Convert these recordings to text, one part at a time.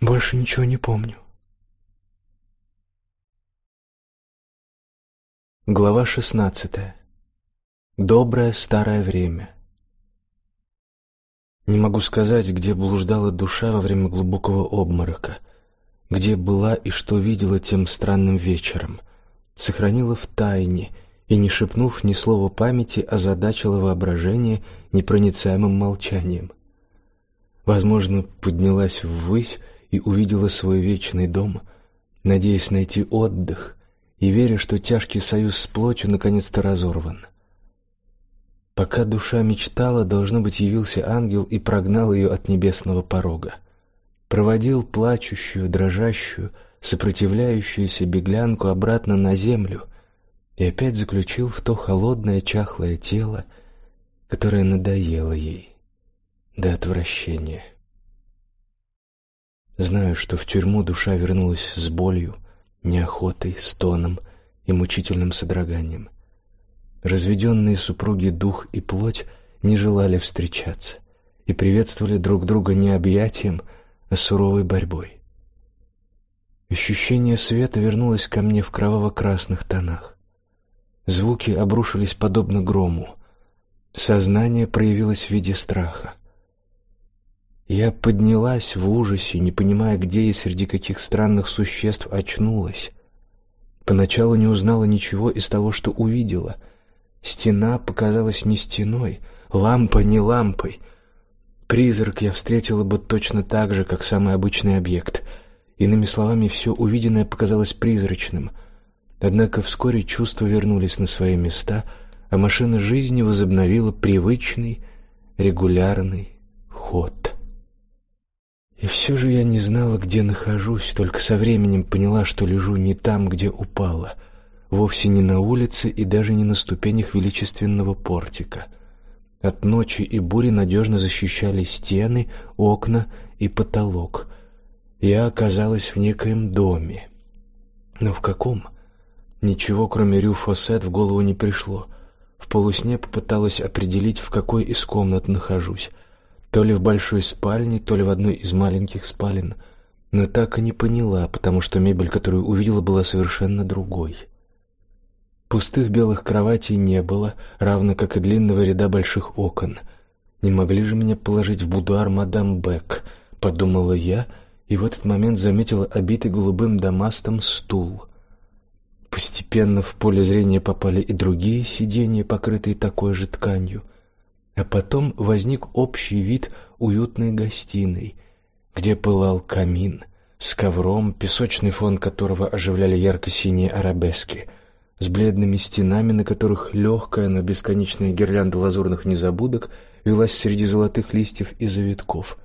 Больше ничего не помню. Глава шестнадцатая. Доброе старое время. Не могу сказать, где блуждала душа во время глубокого обморока, где была и что видела тем странным вечером. Сохранила в тайне и, не шепнув ни слова памяти, озадачила воображение непроницаемым молчанием. Возможно, поднялась ввысь и увидела свой вечный дом, надеясь найти отдых и веря, что тяжкий союз с плотью наконец-то разорван. Пока душа мечтала, должно быть, явился ангел и прогнал ее от небесного порога. Проводил плачущую, дрожащую, сопротивляющуюся беглянку обратно на землю и опять заключил в то холодное чахлое тело, которое надоело ей до отвращения. Знаю, что в тюрьму душа вернулась с болью, неохотой, стоном и мучительным содроганием. Разведенные супруги дух и плоть не желали встречаться и приветствовали друг друга не объятием, а суровой борьбой. Ощущение света вернулось ко мне в кроваво-красных тонах. Звуки обрушились подобно грому. Сознание проявилось в виде страха. Я поднялась в ужасе, не понимая, где и среди каких странных существ очнулась. Поначалу не узнала ничего из того, что увидела. Стена показалась не стеной, лампа не лампой. Призрак я встретила бы точно так же, как самый обычный объект. Иными словами, все увиденное показалось призрачным. Однако вскоре чувства вернулись на свои места, а машина жизни возобновила привычный, регулярный ход. И все же я не знала, где нахожусь, только со временем поняла, что лежу не там, где упала, вовсе не на улице и даже не на ступенях величественного портика. От ночи и бури надежно защищали стены, окна и потолок. Я оказалась в некоем доме. Но в каком? Ничего, кроме рю в голову не пришло. В полусне попыталась определить, в какой из комнат нахожусь то ли в большой спальне, то ли в одной из маленьких спален, но так и не поняла, потому что мебель, которую увидела, была совершенно другой. Пустых белых кроватей не было, равно как и длинного ряда больших окон. Не могли же меня положить в будуар мадам Бек, подумала я, и в этот момент заметила обитый голубым дамастом стул. Постепенно в поле зрения попали и другие сиденья, покрытые такой же тканью. А потом возник общий вид уютной гостиной, где пылал камин с ковром, песочный фон которого оживляли ярко-синие арабески, с бледными стенами, на которых легкая, но бесконечная гирлянда лазурных незабудок велась среди золотых листьев и завитков.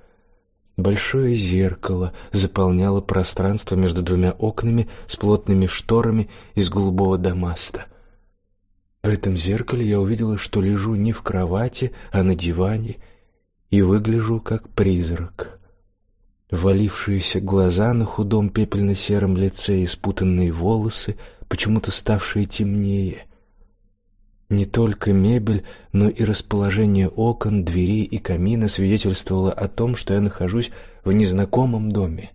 Большое зеркало заполняло пространство между двумя окнами с плотными шторами из голубого дамаста — в этом зеркале я увидела, что лежу не в кровати, а на диване и выгляжу как призрак. Валившиеся глаза на худом пепельно-сером лице и спутанные волосы, почему-то ставшие темнее. Не только мебель, но и расположение окон, дверей и камина свидетельствовало о том, что я нахожусь в незнакомом доме.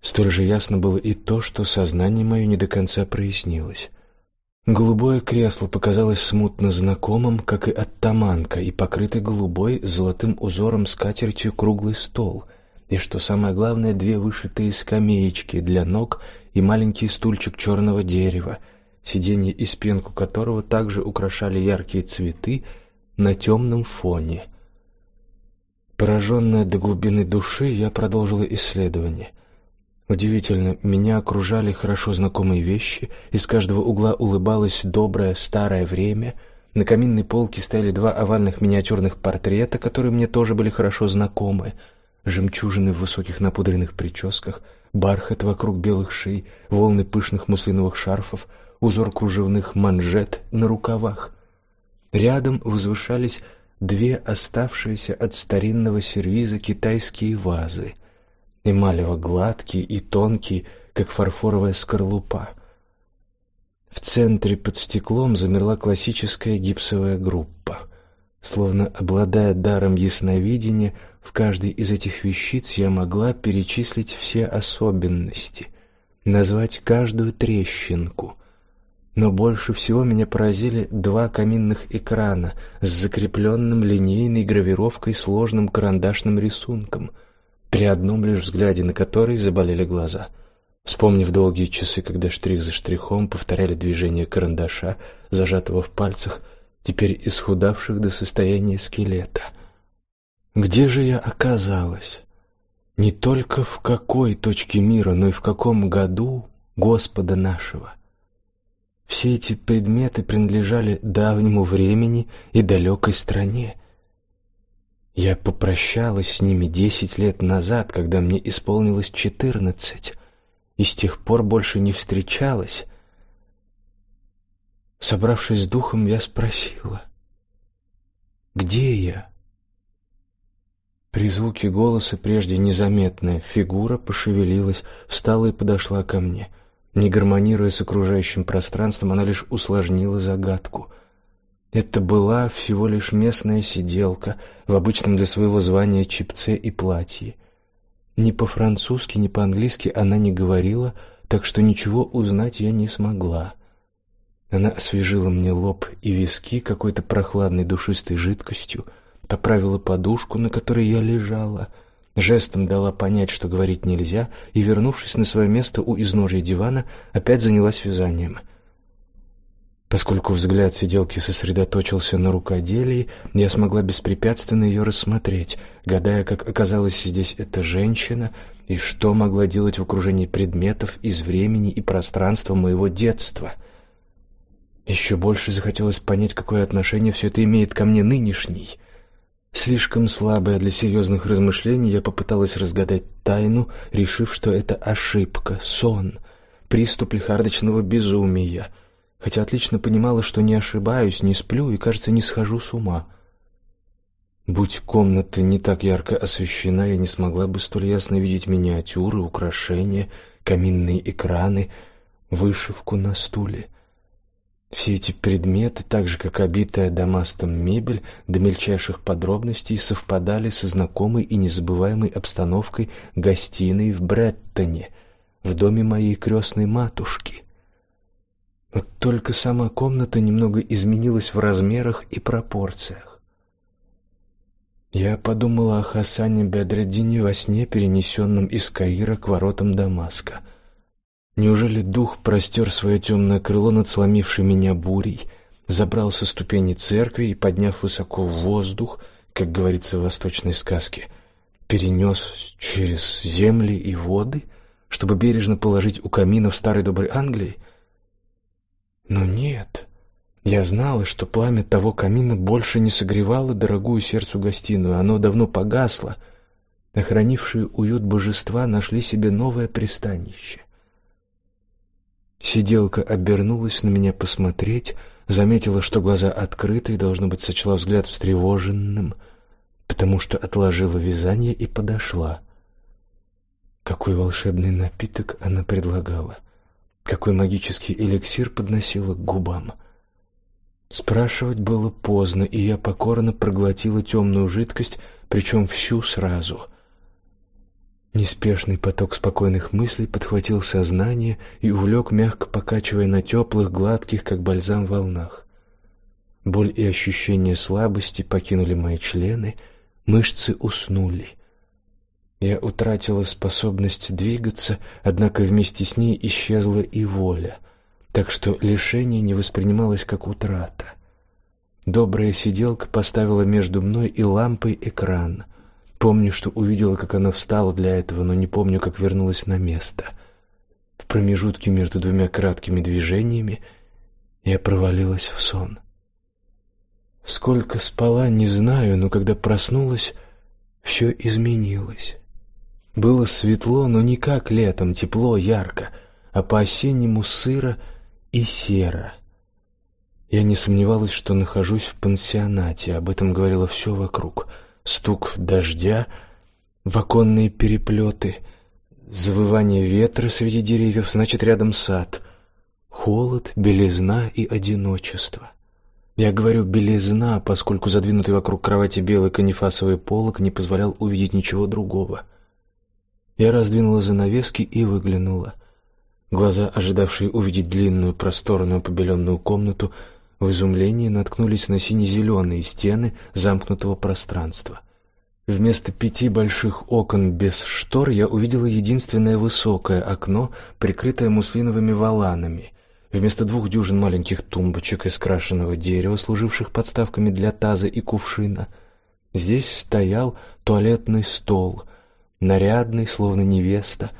Столь же ясно было и то, что сознание мое не до конца прояснилось. Голубое кресло показалось смутно знакомым, как и оттаманка, и покрытый голубой золотым узором скатертью круглый стол, и что самое главное, две вышитые скамеечки для ног и маленький стульчик черного дерева, сиденье и спинку которого также украшали яркие цветы на темном фоне. Пораженная до глубины души, я продолжила исследование. Удивительно, меня окружали хорошо знакомые вещи, из каждого угла улыбалось доброе старое время. На каминной полке стояли два овальных миниатюрных портрета, которые мне тоже были хорошо знакомы. Жемчужины в высоких напудренных прическах, бархат вокруг белых шей, волны пышных муслиновых шарфов, узор кружевных манжет на рукавах. Рядом возвышались две оставшиеся от старинного сервиза китайские вазы — эмалево-гладкий и тонкий, как фарфоровая скорлупа. В центре под стеклом замерла классическая гипсовая группа. Словно обладая даром ясновидения, В каждой из этих вещиц я могла перечислить все особенности, назвать каждую трещинку. Но больше всего меня поразили два каминных экрана с закрепленным линейной гравировкой сложным карандашным рисунком, при одном лишь взгляде на который заболели глаза. Вспомнив долгие часы, когда штрих за штрихом повторяли движение карандаша, зажатого в пальцах, теперь исхудавших до состояния скелета. Где же я оказалась? Не только в какой точке мира, но и в каком году Господа нашего. Все эти предметы принадлежали давнему времени и далекой стране. Я попрощалась с ними десять лет назад, когда мне исполнилось четырнадцать, и с тех пор больше не встречалась. Собравшись с духом, я спросила: "Где я?" При звуке голоса прежде незаметная фигура пошевелилась, встала и подошла ко мне. Не гармонируя с окружающим пространством, она лишь усложнила загадку. Это была всего лишь местная сиделка в обычном для своего звания чипце и платье. Ни по-французски, ни по-английски она не говорила, так что ничего узнать я не смогла. Она освежила мне лоб и виски какой-то прохладной душистой жидкостью, поправила подушку, на которой я лежала — жестом дала понять, что говорить нельзя, и, вернувшись на свое место у изножья дивана, опять занялась вязанием. Поскольку взгляд сиделки сосредоточился на рукоделии, я смогла беспрепятственно ее рассмотреть, гадая, как оказалась здесь эта женщина и что могла делать в окружении предметов из времени и пространства моего детства. Еще больше захотелось понять, какое отношение все это имеет ко мне нынешней. Слишком слабая для серьезных размышлений, я попыталась разгадать тайну, решив, что это ошибка, сон, приступ лихорадочного безумия, хотя отлично понимала, что не ошибаюсь, не сплю и, кажется, не схожу с ума. Будь комната не так ярко освещена, я не смогла бы столь ясно видеть миниатюры, украшения, каминные экраны, вышивку на стуле. Все эти предметы, так же как обитая дамастом мебель, до мельчайших подробностей совпадали со знакомой и незабываемой обстановкой гостиной в Бреттоне, в доме моей крестной матушки. Вот только сама комната немного изменилась в размерах и пропорциях. Я подумала о Хасане Бедреддине во сне, перенесенном из Каира к воротам Дамаска — Неужели дух простер свое темное крыло над сломившей меня бурей, забрался со ступени церкви и, подняв высоко в воздух, как говорится в восточной сказке, перенес через земли и воды, чтобы бережно положить у камина в старой доброй Англии? Но нет. Я знала, что пламя того камина больше не согревало дорогую сердцу гостиную, оно давно погасло. Охранившие уют божества нашли себе новое пристанище. Сиделка обернулась на меня посмотреть, заметила, что глаза открыты и должно быть сочла взгляд встревоженным, потому что отложила вязание и подошла. Какой волшебный напиток она предлагала, какой магический эликсир подносила к губам. Спрашивать было поздно, и я покорно проглотила темную жидкость, причем всю сразу. Неспешный поток спокойных мыслей подхватил сознание и увлек, мягко покачивая на теплых, гладких, как бальзам, волнах. Боль и ощущение слабости покинули мои члены, мышцы уснули. Я утратила способность двигаться, однако вместе с ней исчезла и воля, так что лишение не воспринималось как утрата. Добрая сиделка поставила между мной и лампой экран — Помню, что увидела, как она встала для этого, но не помню, как вернулась на место. В промежутке между двумя краткими движениями я провалилась в сон. Сколько спала, не знаю, но когда проснулась, все изменилось. Было светло, но не как летом, тепло, ярко, а по-осеннему сыро и серо. Я не сомневалась, что нахожусь в пансионате, об этом говорило все вокруг — стук дождя в оконные переплеты, завывание ветра среди деревьев, значит, рядом сад, холод, белизна и одиночество. Я говорю белизна, поскольку задвинутый вокруг кровати белый канифасовый полог не позволял увидеть ничего другого. Я раздвинула занавески и выглянула. Глаза, ожидавшие увидеть длинную, просторную, побеленную комнату, в изумлении наткнулись на сине-зеленые стены замкнутого пространства. Вместо пяти больших окон без штор я увидела единственное высокое окно, прикрытое муслиновыми воланами. Вместо двух дюжин маленьких тумбочек из крашеного дерева, служивших подставками для таза и кувшина, здесь стоял туалетный стол, нарядный, словно невеста,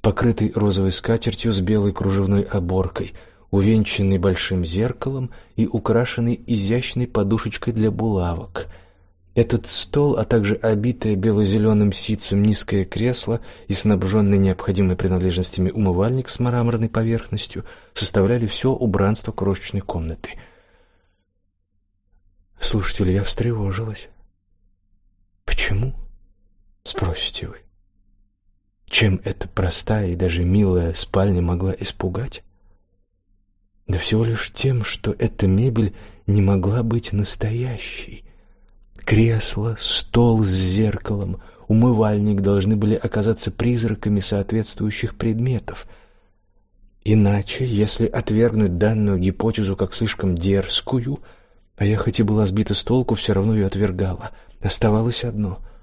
покрытый розовой скатертью с белой кружевной оборкой, увенчанный большим зеркалом и украшенный изящной подушечкой для булавок — этот стол, а также обитое бело-зеленым ситцем низкое кресло и снабженный необходимыми принадлежностями умывальник с мраморной поверхностью составляли все убранство крошечной комнаты. Слушайте ли, я встревожилась. Почему? Спросите вы. Чем эта простая и даже милая спальня могла испугать? Да всего лишь тем, что эта мебель не могла быть настоящей. Кресло, стол с зеркалом, умывальник должны были оказаться призраками соответствующих предметов. Иначе, если отвергнуть данную гипотезу как слишком дерзкую, а я хоть и была сбита с толку, все равно ее отвергала, оставалось одно —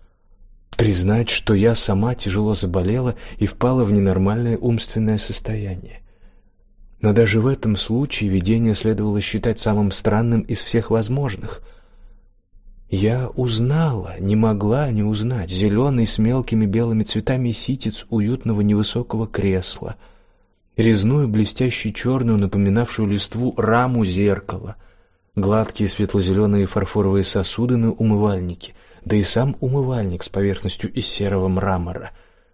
признать, что я сама тяжело заболела и впала в ненормальное умственное состояние. Но даже в этом случае видение следовало считать самым странным из всех возможных — я узнала, не могла не узнать, зеленый с мелкими белыми цветами ситец уютного невысокого кресла, резную блестящую черную, напоминавшую листву раму зеркала, гладкие светло-зеленые фарфоровые сосуды на умывальнике, да и сам умывальник с поверхностью из серого мрамора,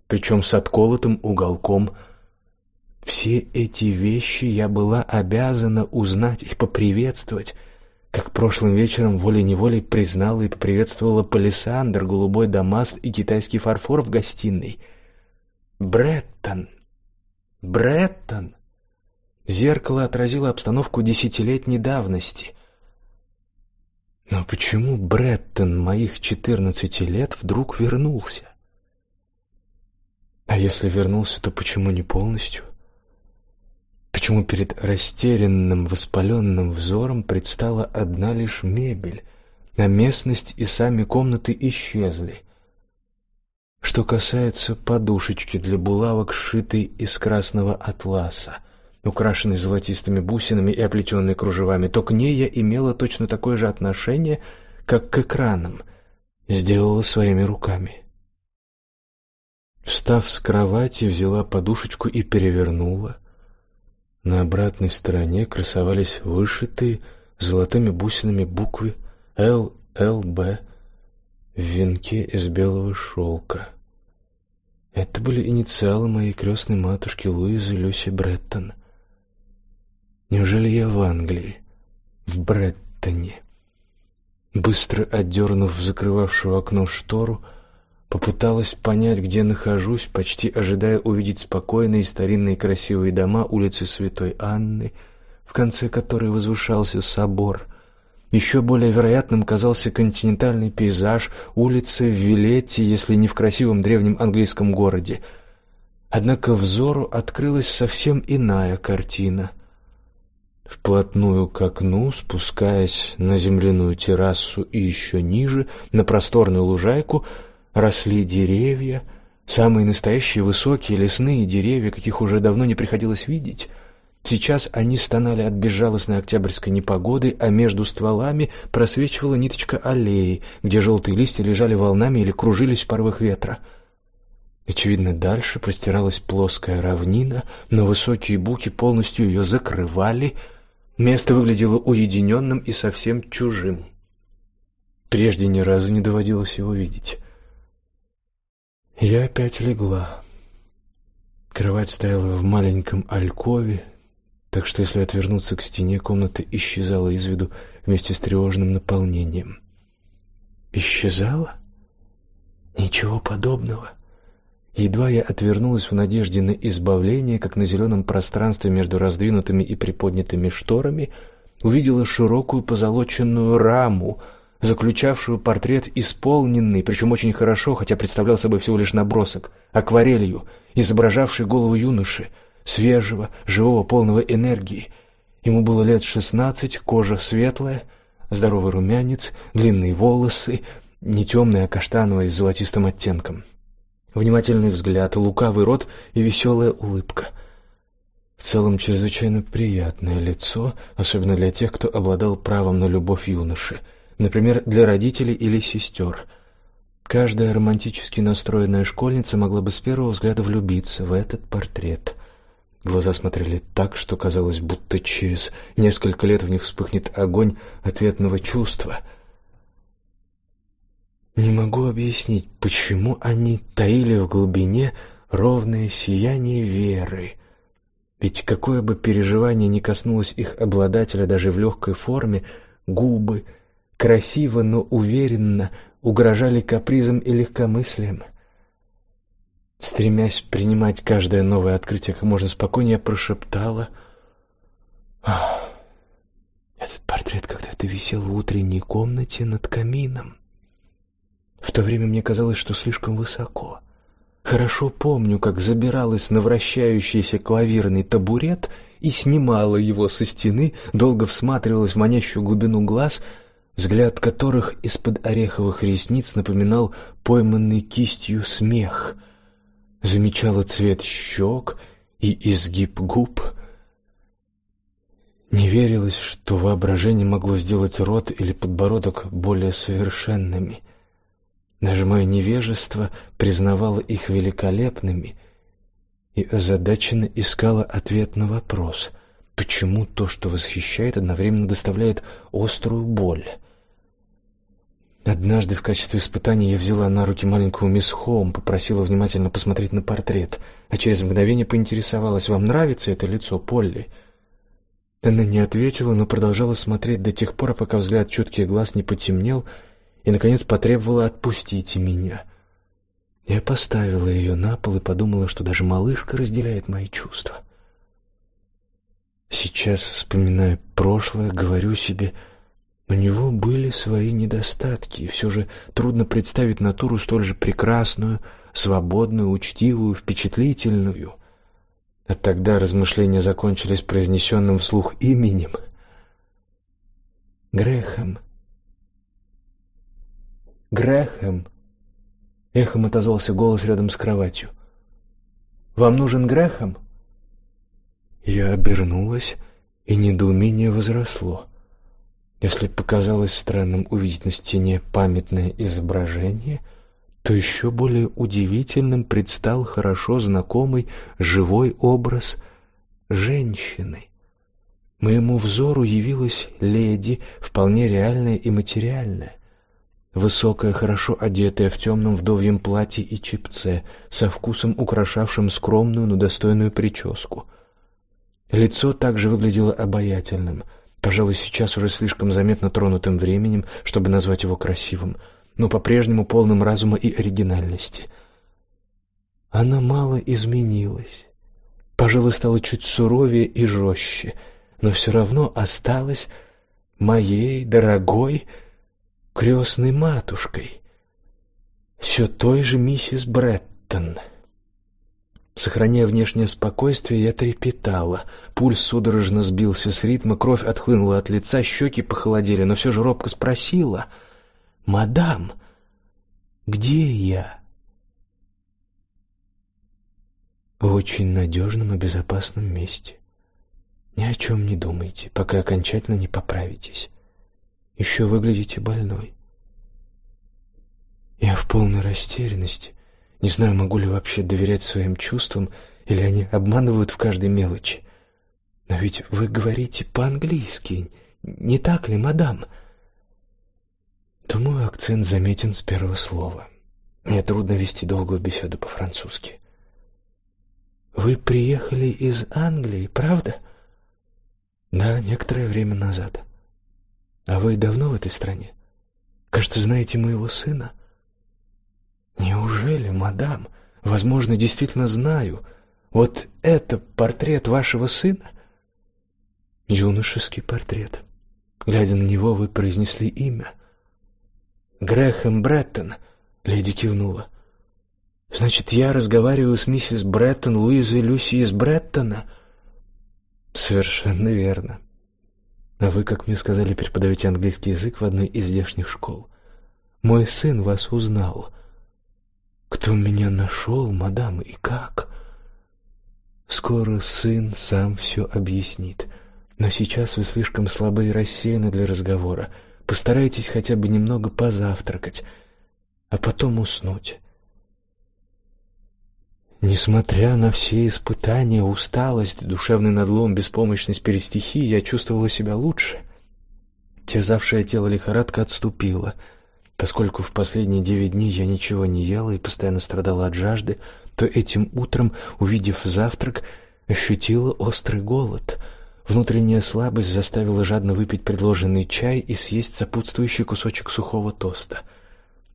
причем с отколотым уголком. Все эти вещи я была обязана узнать и поприветствовать, как прошлым вечером волей-неволей признала и поприветствовала палисандр, голубой дамаст и китайский фарфор в гостиной. Бреттон! Бреттон! Зеркало отразило обстановку десятилетней давности. Но почему Бреттон моих четырнадцати лет вдруг вернулся? А если вернулся, то почему не полностью? Почему перед растерянным, воспаленным взором предстала одна лишь мебель, а местность и сами комнаты исчезли? Что касается подушечки для булавок, сшитой из красного атласа, украшенной золотистыми бусинами и оплетенной кружевами, то к ней я имела точно такое же отношение, как к экранам, сделала своими руками. Встав с кровати, взяла подушечку и перевернула — на обратной стороне красовались вышитые золотыми бусинами буквы ЛЛБ в венке из белого шелка. Это были инициалы моей крестной матушки Луизы Люси Бреттон. Неужели я в Англии, в Бреттоне? Быстро отдернув закрывавшую окно штору, Попыталась понять, где нахожусь, почти ожидая увидеть спокойные старинные красивые дома улицы Святой Анны, в конце которой возвышался собор. Еще более вероятным казался континентальный пейзаж улицы в Вилетте, если не в красивом древнем английском городе. Однако взору открылась совсем иная картина. Вплотную к окну, спускаясь на земляную террасу и еще ниже, на просторную лужайку, росли деревья, самые настоящие высокие лесные деревья, каких уже давно не приходилось видеть. Сейчас они стонали от безжалостной октябрьской непогоды, а между стволами просвечивала ниточка аллеи, где желтые листья лежали волнами или кружились в порывах ветра. Очевидно, дальше простиралась плоская равнина, но высокие буки полностью ее закрывали. Место выглядело уединенным и совсем чужим. Прежде ни разу не доводилось его видеть. Я опять легла. Кровать стояла в маленьком алькове, так что если отвернуться к стене, комната исчезала из виду вместе с тревожным наполнением. Исчезала? Ничего подобного. Едва я отвернулась в надежде на избавление, как на зеленом пространстве между раздвинутыми и приподнятыми шторами увидела широкую позолоченную раму, заключавшую портрет исполненный, причем очень хорошо, хотя представлял собой всего лишь набросок, акварелью, изображавший голову юноши, свежего, живого, полного энергии. Ему было лет шестнадцать, кожа светлая, здоровый румянец, длинные волосы, не темные, а каштановые с золотистым оттенком. Внимательный взгляд, лукавый рот и веселая улыбка. В целом чрезвычайно приятное лицо, особенно для тех, кто обладал правом на любовь юноши, например, для родителей или сестер. Каждая романтически настроенная школьница могла бы с первого взгляда влюбиться в этот портрет. Глаза смотрели так, что казалось, будто через несколько лет в них вспыхнет огонь ответного чувства. Не могу объяснить, почему они таили в глубине ровное сияние веры. Ведь какое бы переживание ни коснулось их обладателя даже в легкой форме, губы красиво, но уверенно угрожали капризом и легкомыслием. Стремясь принимать каждое новое открытие как можно спокойнее, прошептала: "Этот портрет когда-то висел в утренней комнате над камином. В то время мне казалось, что слишком высоко. Хорошо помню, как забиралась на вращающийся клавирный табурет и снимала его со стены, долго всматривалась в манящую глубину глаз, взгляд которых из-под ореховых ресниц напоминал пойманный кистью смех — замечала цвет щек и изгиб губ. Не верилось, что воображение могло сделать рот или подбородок более совершенными. Даже мое невежество признавало их великолепными и озадаченно искало ответ на вопрос: почему то, что восхищает, одновременно доставляет острую боль? Однажды в качестве испытания я взяла на руки маленькую мисс Хоум, попросила внимательно посмотреть на портрет, а через мгновение поинтересовалась: "Вам нравится это лицо, Полли?" Она не ответила, но продолжала смотреть до тех пор, пока взгляд чутких глаз не потемнел, и наконец потребовала: "Отпустите меня". Я поставила ее на пол и подумала, что даже малышка разделяет мои чувства. Сейчас, вспоминая прошлое, говорю себе: у него были свои недостатки, и все же трудно представить натуру столь же прекрасную, свободную, учтивую, впечатлительную. А тогда размышления закончились произнесенным вслух именем Грехом. Грехом. Эхом отозвался голос рядом с кроватью. Вам нужен Грехом? Я обернулась, и недоумение возросло. Если показалось странным увидеть на стене памятное изображение, то еще более удивительным предстал хорошо знакомый живой образ женщины. Моему взору явилась леди, вполне реальная и материальная. Высокая, хорошо одетая в темном вдовьем платье и чепце, со вкусом украшавшим скромную, но достойную прическу. Лицо также выглядело обаятельным — Пожалуй, сейчас уже слишком заметно тронутым временем, чтобы назвать его красивым, но по-прежнему полным разума и оригинальности. Она мало изменилась. Пожалуй, стала чуть суровее и жестче, но все равно осталась моей дорогой крестной матушкой, все той же миссис Бреттон. Сохраняя внешнее спокойствие, я трепетала. Пульс судорожно сбился с ритма, кровь отхлынула от лица, щеки похолодели, но все же робко спросила: "Мадам, где я?" В очень надежном и безопасном месте. Ни о чем не думайте, пока окончательно не поправитесь. Еще выглядите больной. Я в полной растерянности. Не знаю, могу ли вообще доверять своим чувствам, или они обманывают в каждой мелочи. Но ведь вы говорите по-английски, не так ли, мадам? Думаю, акцент заметен с первого слова. Мне трудно вести долгую беседу по-французски. Вы приехали из Англии, правда? Да, некоторое время назад. А вы давно в этой стране? Кажется, знаете моего сына. Неужели, мадам? Возможно, действительно знаю. Вот это портрет вашего сына? Юношеский портрет. Глядя на него, вы произнесли имя. Грэхэм Бреттон, леди кивнула. Значит, я разговариваю с миссис Бреттон, Луизой Люси из Бреттона? Совершенно верно. А вы, как мне сказали, преподаете английский язык в одной из здешних школ. Мой сын вас узнал. Кто меня нашел, мадам, и как? Скоро сын сам все объяснит. Но сейчас вы слишком слабы и рассеяны для разговора. Постарайтесь хотя бы немного позавтракать, а потом уснуть. Несмотря на все испытания, усталость, душевный надлом, беспомощность перед стихией, я чувствовала себя лучше. Терзавшее тело лихорадка отступила. Поскольку в последние девять дней я ничего не ела и постоянно страдала от жажды, то этим утром, увидев завтрак, ощутила острый голод. Внутренняя слабость заставила жадно выпить предложенный чай и съесть сопутствующий кусочек сухого тоста.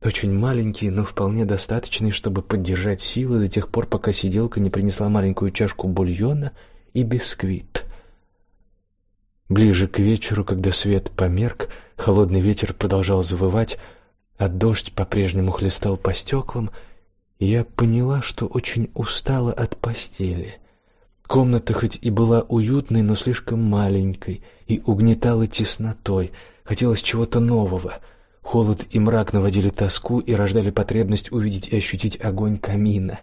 Очень маленький, но вполне достаточный, чтобы поддержать силы до тех пор, пока сиделка не принесла маленькую чашку бульона и бисквит. Ближе к вечеру, когда свет померк, холодный ветер продолжал завывать, а дождь по-прежнему хлестал по стеклам, я поняла, что очень устала от постели. Комната хоть и была уютной, но слишком маленькой и угнетала теснотой. Хотелось чего-то нового. Холод и мрак наводили тоску и рождали потребность увидеть и ощутить огонь камина.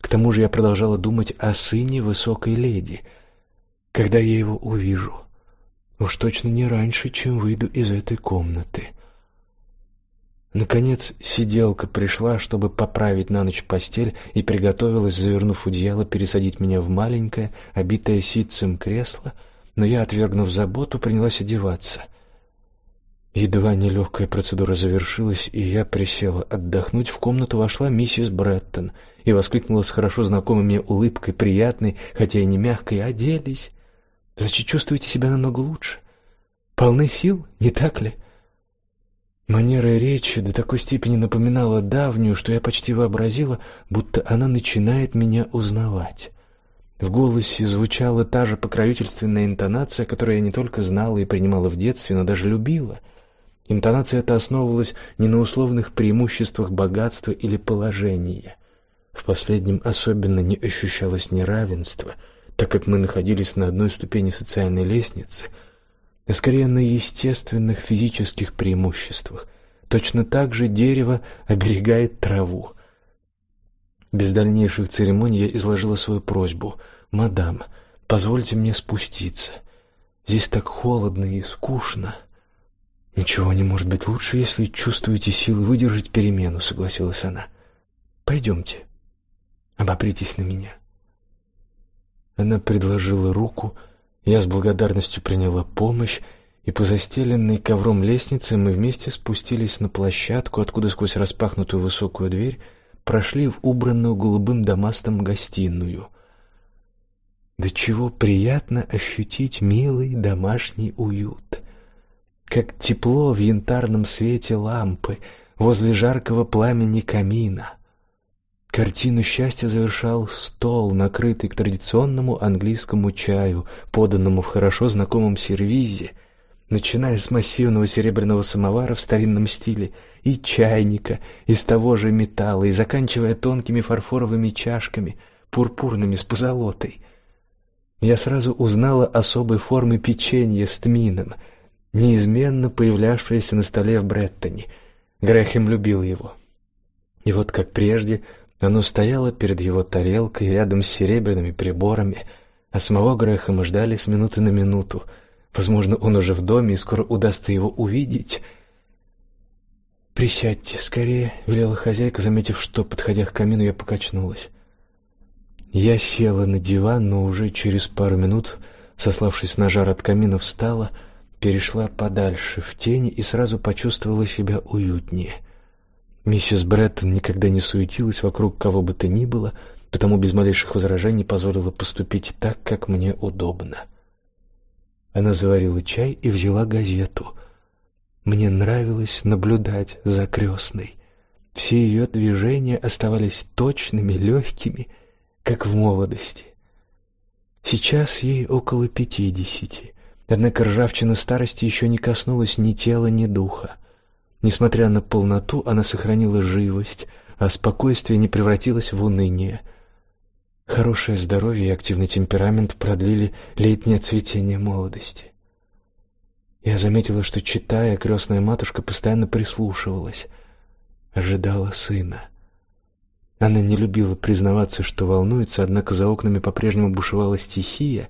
К тому же я продолжала думать о сыне высокой леди. Когда я его увижу? Уж точно не раньше, чем выйду из этой комнаты. Наконец сиделка пришла, чтобы поправить на ночь постель и приготовилась, завернув одеяло, пересадить меня в маленькое, обитое ситцем кресло, но я, отвергнув заботу, принялась одеваться. Едва нелегкая процедура завершилась, и я присела отдохнуть, в комнату вошла миссис Бреттон и воскликнула с хорошо знакомой мне улыбкой, приятной, хотя и не мягкой: "Оделись? Значит, чувствуете себя намного лучше? Полны сил, не так ли?" Манера речи до такой степени напоминала давнюю, что я почти вообразила, будто она начинает меня узнавать. В голосе звучала та же покровительственная интонация, которую я не только знала и принимала в детстве, но даже любила. Интонация эта основывалась не на условных преимуществах богатства или положения. В последнем особенно не ощущалось неравенства, так как мы находились на одной ступени социальной лестницы — а скорее на естественных физических преимуществах. Точно так же дерево оберегает траву. Без дальнейших церемоний я изложила свою просьбу: "Мадам, позвольте мне спуститься. Здесь так холодно и скучно". Ничего не может быть лучше, если чувствуете силы выдержать перемену, согласилась она. Пойдемте. Обопритесь на меня. Она предложила руку, я с благодарностью приняла помощь, и по застеленной ковром лестнице мы вместе спустились на площадку, откуда сквозь распахнутую высокую дверь прошли в убранную голубым дамастом гостиную. Да чего приятно ощутить милый домашний уют. Как тепло в янтарном свете лампы возле жаркого пламени камина. Картину счастья завершал стол, накрытый к традиционному английскому чаю, поданному в хорошо знакомом сервизе, начиная с массивного серебряного самовара в старинном стиле и чайника из того же металла и заканчивая тонкими фарфоровыми чашками, пурпурными с позолотой. Я сразу узнала особой формы печенья с тмином, неизменно появлявшееся на столе в Бреттоне. Грэхэм любил его. И вот как прежде, оно стояло перед его тарелкой рядом с серебряными приборами, а самого Грэхэма ждали с минуты на минуту. Возможно, он уже в доме и скоро удастся его увидеть. Присядьте скорее, велела хозяйка, заметив, что подходя к камину, я покачнулась. Я села на диван, но уже через пару минут, сославшись на жар от камина, встала, перешла подальше в тень и сразу почувствовала себя уютнее. Миссис Бреттон никогда не суетилась вокруг кого бы то ни было, потому без малейших возражений позволила поступить так, как мне удобно. Она заварила чай и взяла газету. Мне нравилось наблюдать за крестной. Все ее движения оставались точными, легкими, как в молодости. Сейчас ей около пятидесяти, Однако ржавчина старости еще не коснулась ни тела, ни духа. Несмотря на полноту, она сохранила живость, а спокойствие не превратилось в уныние. Хорошее здоровье и активный темперамент продлили летнее цветение молодости. Я заметила, что читая, крестная матушка постоянно прислушивалась, ожидала сына. Она не любила признаваться, что волнуется, однако за окнами по-прежнему бушевала стихия,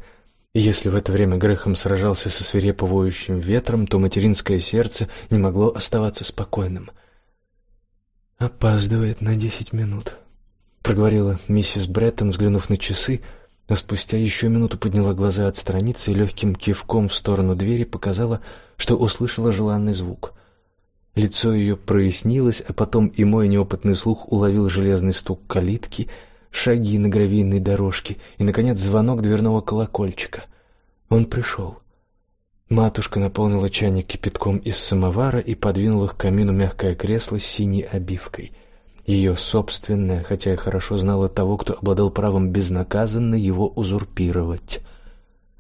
если в это время Грехом сражался со свирепо воющим ветром, то материнское сердце не могло оставаться спокойным. «Опаздывает на десять минут», — проговорила миссис Бреттон, взглянув на часы, — а спустя еще минуту подняла глаза от страницы и легким кивком в сторону двери показала, что услышала желанный звук. Лицо ее прояснилось, а потом и мой неопытный слух уловил железный стук калитки, шаги на гравийной дорожке и, наконец, звонок дверного колокольчика. Он пришел. Матушка наполнила чайник кипятком из самовара и подвинула к камину мягкое кресло с синей обивкой — ее собственное, хотя я хорошо знала того, кто обладал правом безнаказанно его узурпировать.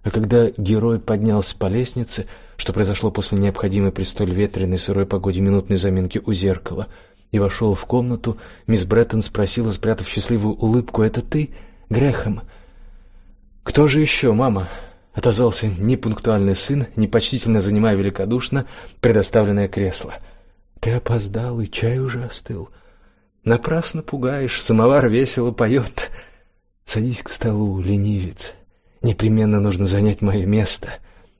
А когда герой поднялся по лестнице, что произошло после необходимой при столь ветреной сырой погоде минутной заминки у зеркала, и вошел в комнату, мисс Бреттон спросила, спрятав счастливую улыбку: "Это ты, Грехом?" "Кто же еще, мама?" отозвался непунктуальный сын, непочтительно занимая великодушно предоставленное кресло. "Ты опоздал, и чай уже остыл." Напрасно пугаешь, самовар весело поет. Садись к столу, ленивец. Непременно нужно занять мое место.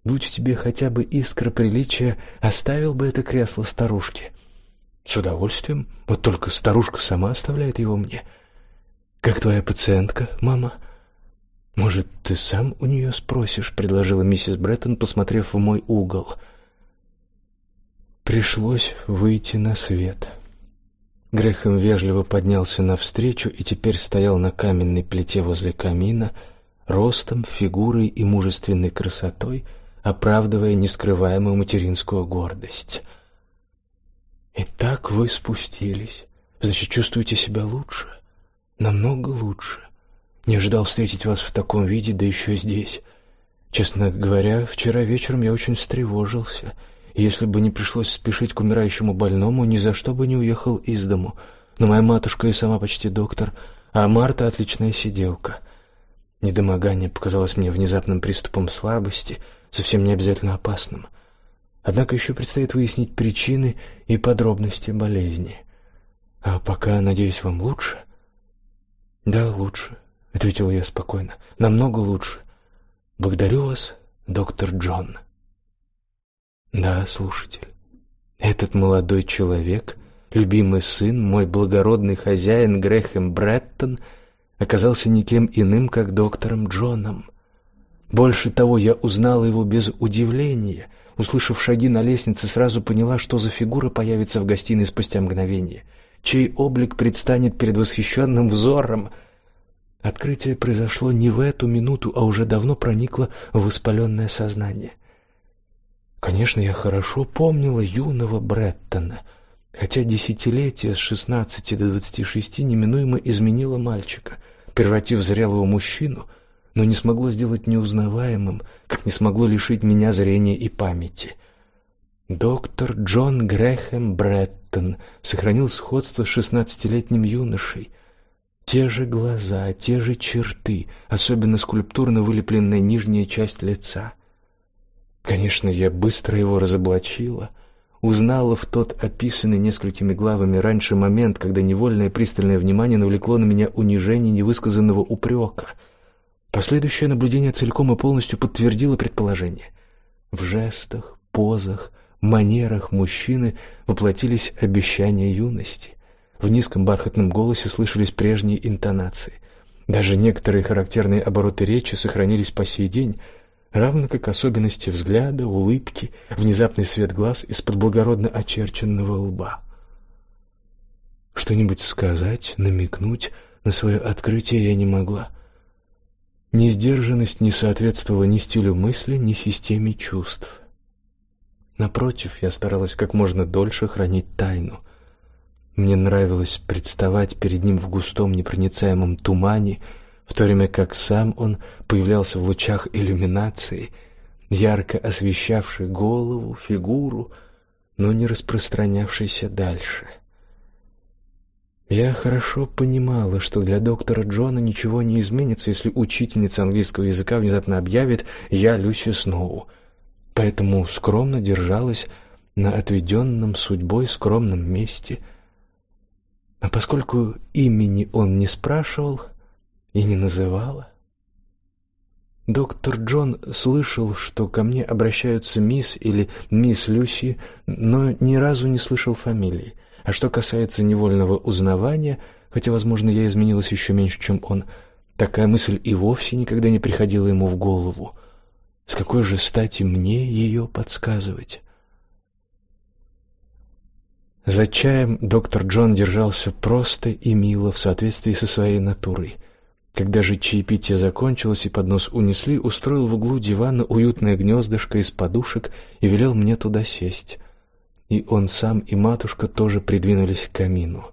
Будь тебе хотя бы искра приличия, оставил бы это кресло старушке. С удовольствием. Вот только старушка сама оставляет его мне. Как твоя пациентка, мама? Может, ты сам у нее спросишь, предложила миссис Бреттон, посмотрев в мой угол. Пришлось выйти на свет. Грехом вежливо поднялся навстречу и теперь стоял на каменной плите возле камина, ростом, фигурой и мужественной красотой, оправдывая нескрываемую материнскую гордость. Итак, вы спустились. Значит, чувствуете себя лучше, намного лучше. Не ожидал встретить вас в таком виде, да еще здесь. Честно говоря, вчера вечером я очень встревожился если бы не пришлось спешить к умирающему больному, ни за что бы не уехал из дому. Но моя матушка и сама почти доктор, а Марта отличная сиделка. Недомогание показалось мне внезапным приступом слабости, совсем не обязательно опасным. Однако еще предстоит выяснить причины и подробности болезни. А пока, надеюсь, вам лучше? Да, лучше, ответил я спокойно. Намного лучше. Благодарю вас, доктор Джон. Да, слушатель. Этот молодой человек, любимый сын, мой благородный хозяин Грехем Бреттон, оказался никем иным, как доктором Джоном. Больше того, я узнала его без удивления. Услышав шаги на лестнице, сразу поняла, что за фигура появится в гостиной спустя мгновение, чей облик предстанет перед восхищенным взором. Открытие произошло не в эту минуту, а уже давно проникло в воспаленное сознание — Конечно, я хорошо помнила юного Бреттона, хотя десятилетие с шестнадцати до двадцати шести неминуемо изменило мальчика, превратив в зрелого мужчину, но не смогло сделать неузнаваемым, как не смогло лишить меня зрения и памяти. Доктор Джон Грэхэм Бреттон сохранил сходство с шестнадцатилетним юношей. Те же глаза, те же черты, особенно скульптурно вылепленная нижняя часть лица — Конечно, я быстро его разоблачила, узнала в тот описанный несколькими главами раньше момент, когда невольное пристальное внимание навлекло на меня унижение невысказанного упрека. Последующее наблюдение целиком и полностью подтвердило предположение. В жестах, позах, манерах мужчины воплотились обещания юности. В низком бархатном голосе слышались прежние интонации. Даже некоторые характерные обороты речи сохранились по сей день — равно как особенности взгляда, улыбки, внезапный свет глаз из-под благородно очерченного лба. Что-нибудь сказать, намекнуть на свое открытие я не могла. Ни сдержанность не соответствовала ни стилю мысли, ни системе чувств. Напротив, я старалась как можно дольше хранить тайну. Мне нравилось представать перед ним в густом непроницаемом тумане, в то время как сам он появлялся в лучах иллюминации, ярко освещавший голову, фигуру, но не распространявшийся дальше. Я хорошо понимала, что для доктора Джона ничего не изменится, если учительница английского языка внезапно объявит «Я Люси Сноу», поэтому скромно держалась на отведенном судьбой скромном месте. А поскольку имени он не спрашивал и не называла, доктор Джон слышал, что ко мне обращаются мисс или мисс Люси, но ни разу не слышал фамилии. А что касается невольного узнавания, хотя, возможно, я изменилась еще меньше, чем он, такая мысль и вовсе никогда не приходила ему в голову. С какой же стати мне ее подсказывать? За чаем доктор Джон держался просто и мило в соответствии со своей натурой. Когда же чаепитие закончилось и поднос унесли, устроил в углу дивана уютное гнездышко из подушек и велел мне туда сесть и он сам и матушка тоже придвинулись к камину.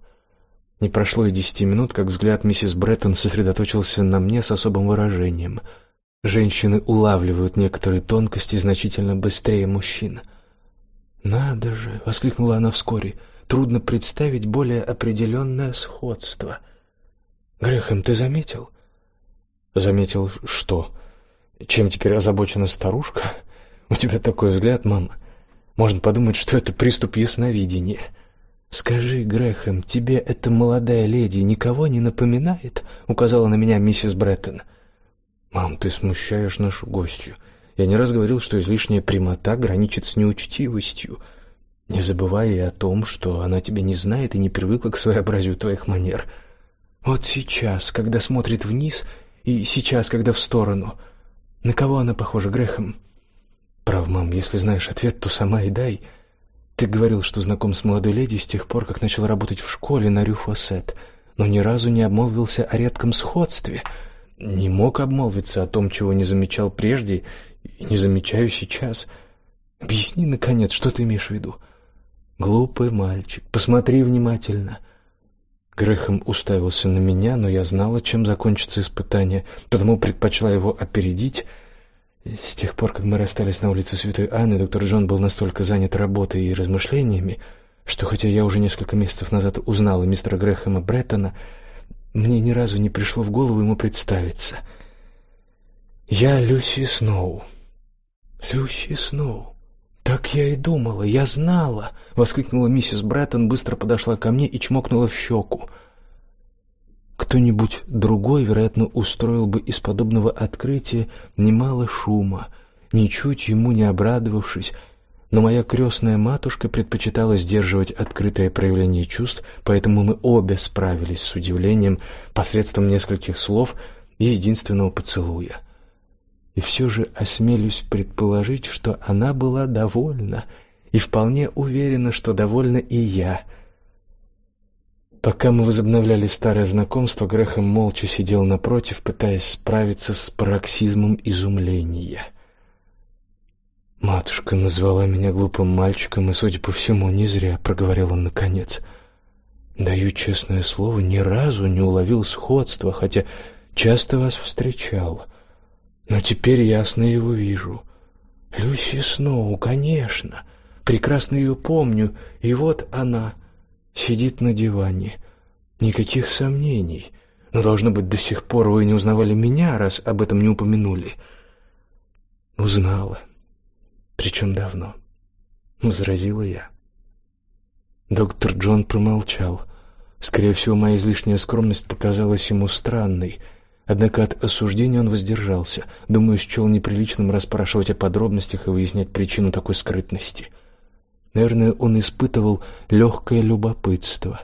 Не прошло и десяти минут, как взгляд миссис Бреттон сосредоточился на мне с особым выражением. Женщины улавливают некоторые тонкости значительно быстрее мужчин. «Надо же!» — воскликнула она вскоре. «Трудно представить более определенное сходство». «Грехом, ты заметил?» «Заметил что? Чем теперь озабочена старушка? У тебя такой взгляд, мама. Можно подумать, что это приступ ясновидения. Скажи, Грэхэм, тебе эта молодая леди никого не напоминает? указала на меня миссис Бреттон. Мам, ты смущаешь нашу гостью. Я не раз говорил, что излишняя прямота граничит с неучтивостью. Не забывай и о том, что она тебя не знает и не привыкла к своеобразию твоих манер. Вот сейчас, когда смотрит вниз, и сейчас, когда в сторону. На кого она похожа, Грэхэм? Прав, мам, если знаешь ответ, то сама и дай. Ты говорил, что знаком с молодой леди с тех пор, как начал работать в школе на Рюфосет, но ни разу не обмолвился о редком сходстве. Не мог обмолвиться о том, чего не замечал прежде и не замечаю сейчас. Объясни наконец, что ты имеешь в виду? Глупый мальчик, посмотри внимательно. Грехом уставился на меня, но я знала, чем закончится испытание, потому предпочла его опередить с тех пор, как мы расстались на улице Святой Анны, доктор Джон был настолько занят работой и размышлениями, что хотя я уже несколько месяцев назад узнала мистера Грэхэма Бреттона, мне ни разу не пришло в голову ему представиться. Я Люси Сноу. Люси Сноу. Так я и думала, я знала, воскликнула миссис Бреттон, быстро подошла ко мне и чмокнула в щеку. Кто-нибудь другой, вероятно, устроил бы из подобного открытия немало шума, ничуть ему не обрадовавшись, но моя крестная матушка предпочитала сдерживать открытое проявление чувств, поэтому мы обе справились с удивлением посредством нескольких слов и единственного поцелуя. И все же осмелюсь предположить, что она была довольна и вполне уверена, что довольна и я — Пока мы возобновляли старое знакомство, Грехом молча сидел напротив, пытаясь справиться с пароксизмом изумления. Матушка назвала меня глупым мальчиком, и, судя по всему, не зря, проговорил он наконец. Даю честное слово, ни разу не уловил сходства, хотя часто вас встречал. Но теперь ясно его вижу. Люси Сноу, конечно. Прекрасно ее помню, и вот она сидит на диване. Никаких сомнений. Но должно быть до сих пор вы не узнавали меня, раз об этом не упомянули. Узнала. Причем давно. возразила я. Доктор Джон промолчал. Скорее всего, моя излишняя скромность показалась ему странной. Однако от осуждения он воздержался. Думаю, счел неприличным расспрашивать о подробностях и выяснять причину такой скрытности. Наверное, он испытывал легкое любопытство.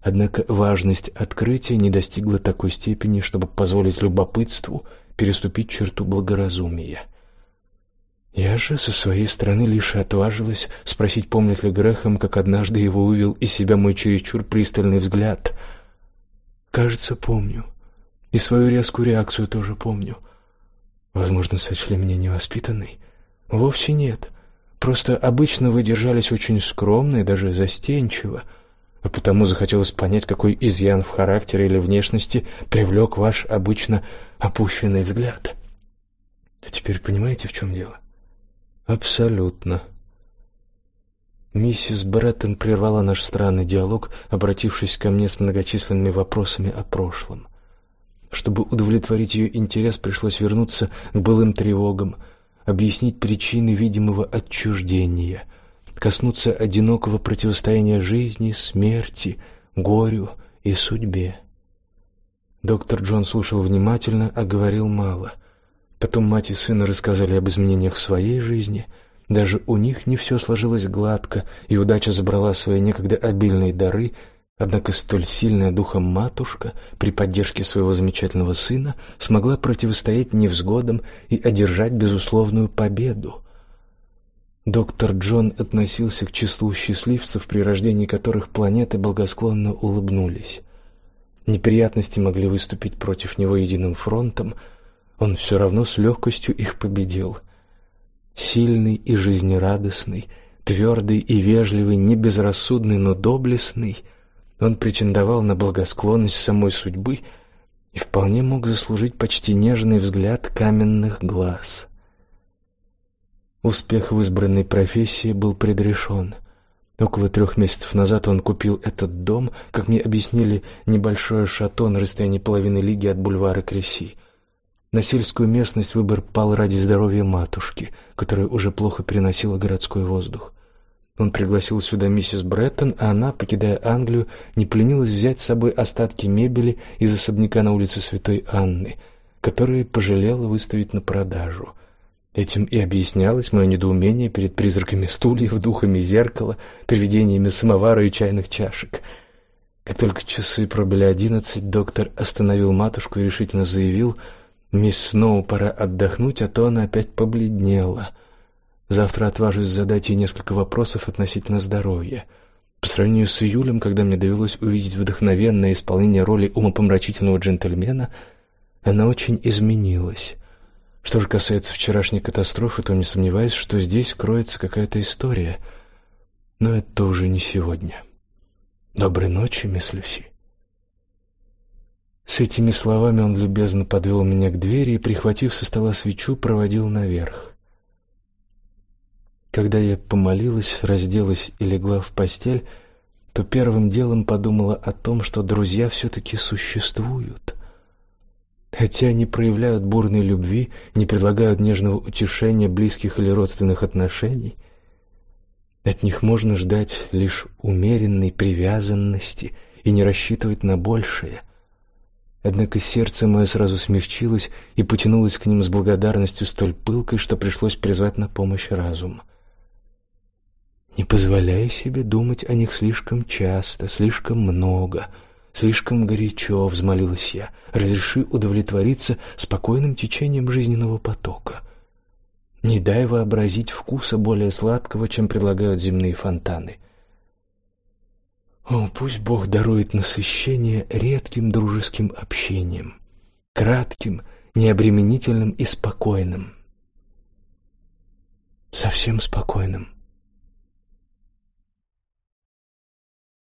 Однако важность открытия не достигла такой степени, чтобы позволить любопытству переступить черту благоразумия. Я же со своей стороны лишь отважилась спросить, помнит ли Грехом, как однажды его вывел из себя мой чересчур пристальный взгляд. Кажется, помню. И свою резкую реакцию тоже помню. Возможно, сочли меня невоспитанной. Вовсе нет. Просто обычно вы держались очень скромно и даже застенчиво, а потому захотелось понять, какой изъян в характере или внешности привлек ваш обычно опущенный взгляд. А теперь понимаете, в чем дело? Абсолютно. Миссис Бреттон прервала наш странный диалог, обратившись ко мне с многочисленными вопросами о прошлом. Чтобы удовлетворить ее интерес, пришлось вернуться к былым тревогам, объяснить причины видимого отчуждения, коснуться одинокого противостояния жизни, смерти, горю и судьбе. Доктор Джон слушал внимательно, а говорил мало. Потом мать и сын рассказали об изменениях в своей жизни — даже у них не все сложилось гладко, и удача забрала свои некогда обильные дары, однако столь сильная духом матушка при поддержке своего замечательного сына смогла противостоять невзгодам и одержать безусловную победу. Доктор Джон относился к числу счастливцев, при рождении которых планеты благосклонно улыбнулись. Неприятности могли выступить против него единым фронтом, он все равно с легкостью их победил — Сильный и жизнерадостный, твердый и вежливый, не безрассудный, но доблестный, он претендовал на благосклонность самой судьбы и вполне мог заслужить почти нежный взгляд каменных глаз. Успех в избранной профессии был предрешен. Около трех месяцев назад он купил этот дом, как мне объяснили, небольшое шато на расстоянии половины лиги от бульвара Креси. На сельскую местность выбор пал ради здоровья матушки, которая уже плохо переносила городской воздух. Он пригласил сюда миссис Бреттон, а она, покидая Англию, не поленилась взять с собой остатки мебели из особняка на улице Святой Анны, которые пожалела выставить на продажу. Этим и объяснялось мое недоумение перед призраками стульев, духами зеркала, привидениями самовара и чайных чашек. Как только часы пробили одиннадцать, доктор остановил матушку и решительно заявил — Мисс Сноу пора отдохнуть, а то она опять побледнела. Завтра отважусь задать ей несколько вопросов относительно здоровья. По сравнению с июлем, когда мне довелось увидеть вдохновенное исполнение роли умопомрачительного джентльмена, она очень изменилась. Что же касается вчерашней катастрофы, то не сомневаюсь, что здесь кроется какая-то история. Но это уже не сегодня. Доброй ночи, мисс Люси. С этими словами он любезно подвел меня к двери и, прихватив со стола свечу, проводил наверх. Когда я помолилась, разделась и легла в постель, то первым делом подумала о том, что друзья все-таки существуют. Хотя они проявляют бурной любви, не предлагают нежного утешения близких или родственных отношений, от них можно ждать лишь умеренной привязанности и не рассчитывать на большее — Однако сердце мое сразу смягчилось и потянулось к ним с благодарностью столь пылкой, что пришлось призвать на помощь разум. Не позволяй себе думать о них слишком часто, слишком много, слишком горячо, взмолилась я. Разреши удовлетвориться спокойным течением жизненного потока. Не дай вообразить вкуса более сладкого, чем предлагают земные фонтаны. О, пусть Бог дарует насыщение редким дружеским общением, кратким, необременительным и спокойным. Совсем спокойным.